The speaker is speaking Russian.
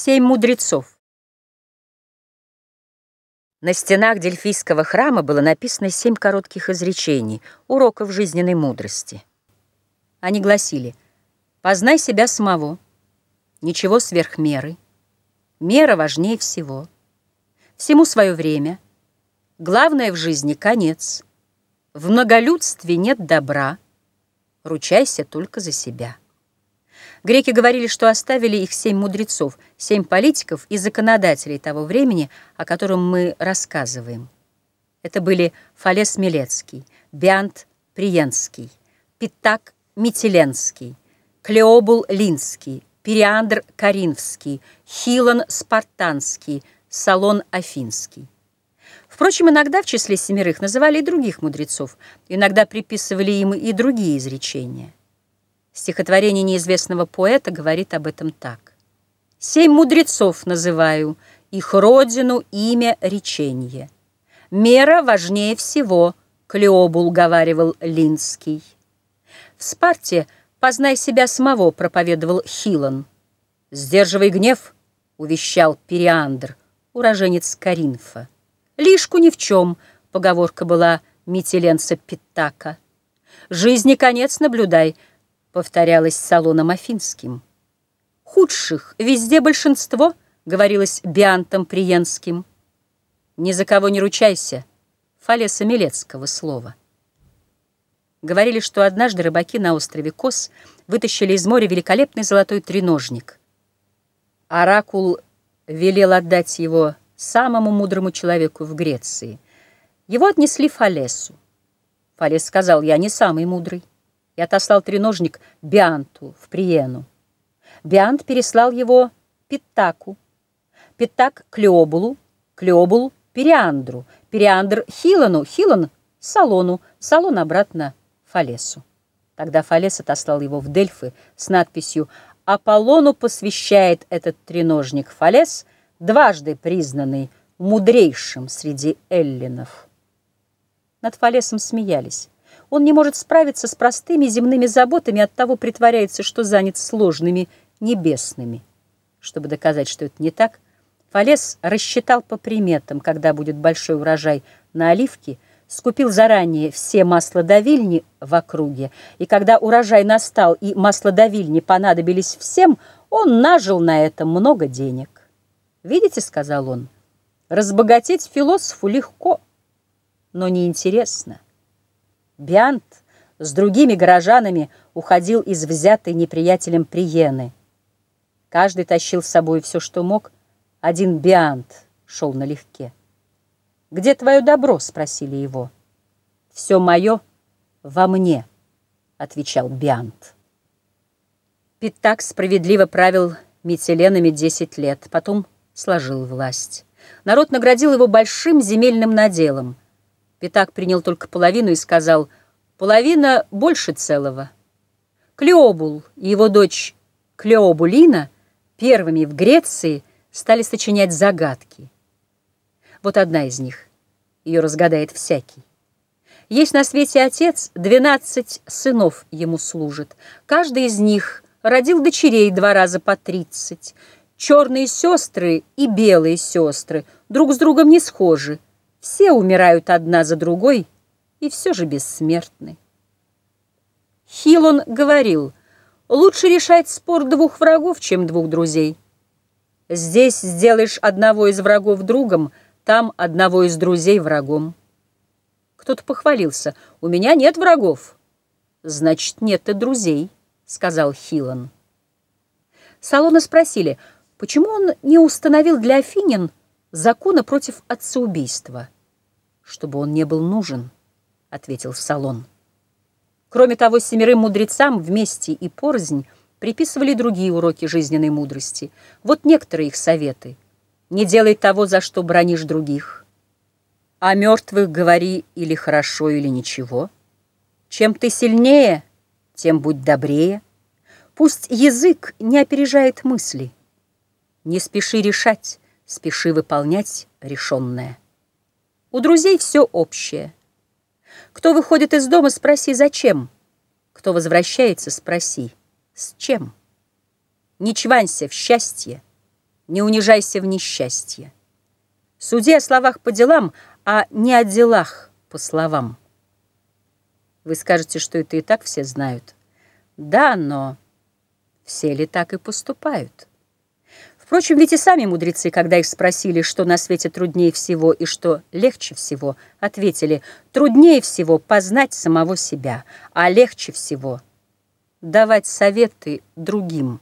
Семь мудрецов. На стенах Дельфийского храма было написано семь коротких изречений, уроков жизненной мудрости. Они гласили «Познай себя самого, ничего сверх меры, мера важнее всего, всему свое время, главное в жизни — конец, в многолюдстве нет добра, ручайся только за себя». Греки говорили, что оставили их семь мудрецов, семь политиков и законодателей того времени, о котором мы рассказываем. Это были Фалес Милецкий, Биант Приенский, Питак Митиленский, Клеобул Линский, Периандр Каринфский, Хилон Спартанский, Салон Афинский. Впрочем, иногда в числе семерых называли и других мудрецов, иногда приписывали им и другие изречения. Стихотворение неизвестного поэта говорит об этом так. «Семь мудрецов называю, их родину, имя, речение. Мера важнее всего», — Клеобул говаривал Линский. В Спарте «Познай себя самого», — проповедовал Хилон. «Сдерживай гнев», — увещал Периандр, уроженец Каринфа. «Лишку ни в чем», — поговорка была Митиленца Питака. «Жизни конец наблюдай», — повторялось салоном афинским. Худших везде большинство, говорилось Биантом Приенским. Ни за кого не ручайся, Фалеса Милецкого слова. Говорили, что однажды рыбаки на острове Кос вытащили из моря великолепный золотой треножник. Оракул велел отдать его самому мудрому человеку в Греции. Его отнесли Фалесу. Фалес сказал, я не самый мудрый и отослал треножник Бианту в Приену. Биант переслал его Питаку, Питак — Клеобулу, Клеобул — Периандру, Периандр — Хилону, Хилон — Салону, Салон обратно Фалесу. Тогда Фалес отослал его в Дельфы с надписью «Аполлону посвящает этот треножник Фалес, дважды признанный мудрейшим среди эллинов». Над Фалесом смеялись. Он не может справиться с простыми земными заботами, оттого притворяется, что занят сложными небесными. Чтобы доказать, что это не так, Фалес рассчитал по приметам, когда будет большой урожай на оливки, скупил заранее все маслодавильни в округе, и когда урожай настал и маслодавильни понадобились всем, он нажил на этом много денег. «Видите, — сказал он, — разбогатеть философу легко, но неинтересно». Биант с другими горожанами уходил из взятой неприятелем Приены. Каждый тащил с собой все, что мог. Один Биант шел налегке. «Где твое добро?» — спросили его. «Все мое во мне», — отвечал Биант. Питак справедливо правил Метеленами десять лет, потом сложил власть. Народ наградил его большим земельным наделом — Питак принял только половину и сказал, половина больше целого. Клеобул и его дочь Клеобулина первыми в Греции стали сочинять загадки. Вот одна из них. Ее разгадает всякий. Есть на свете отец, двенадцать сынов ему служит. Каждый из них родил дочерей два раза по тридцать. Черные сестры и белые сестры друг с другом не схожи. Все умирают одна за другой и все же бессмертны. Хилон говорил, лучше решать спор двух врагов, чем двух друзей. Здесь сделаешь одного из врагов другом, там одного из друзей врагом. Кто-то похвалился, у меня нет врагов. Значит, нет и друзей, сказал Хилон. Салона спросили, почему он не установил для Афинин закона против отцеубийства. Чтобы он не был нужен, ответил Салон. Кроме того, семерым мудрецам вместе и порознь приписывали другие уроки жизненной мудрости. Вот некоторые их советы. Не делай того, за что бронишь других. О мертвых говори или хорошо, или ничего. Чем ты сильнее, тем будь добрее. Пусть язык не опережает мысли. Не спеши решать, спеши выполнять решенное. У друзей все общее. Кто выходит из дома, спроси, зачем. Кто возвращается, спроси, с чем. Не чванься в счастье, Не унижайся в несчастье. Суди о словах по делам, а не о делах по словам. Вы скажете, что это и так все знают. Да, но все ли так и поступают? Впрочем, ведь и сами мудрецы, когда их спросили, что на свете труднее всего и что легче всего, ответили, труднее всего познать самого себя, а легче всего давать советы другим.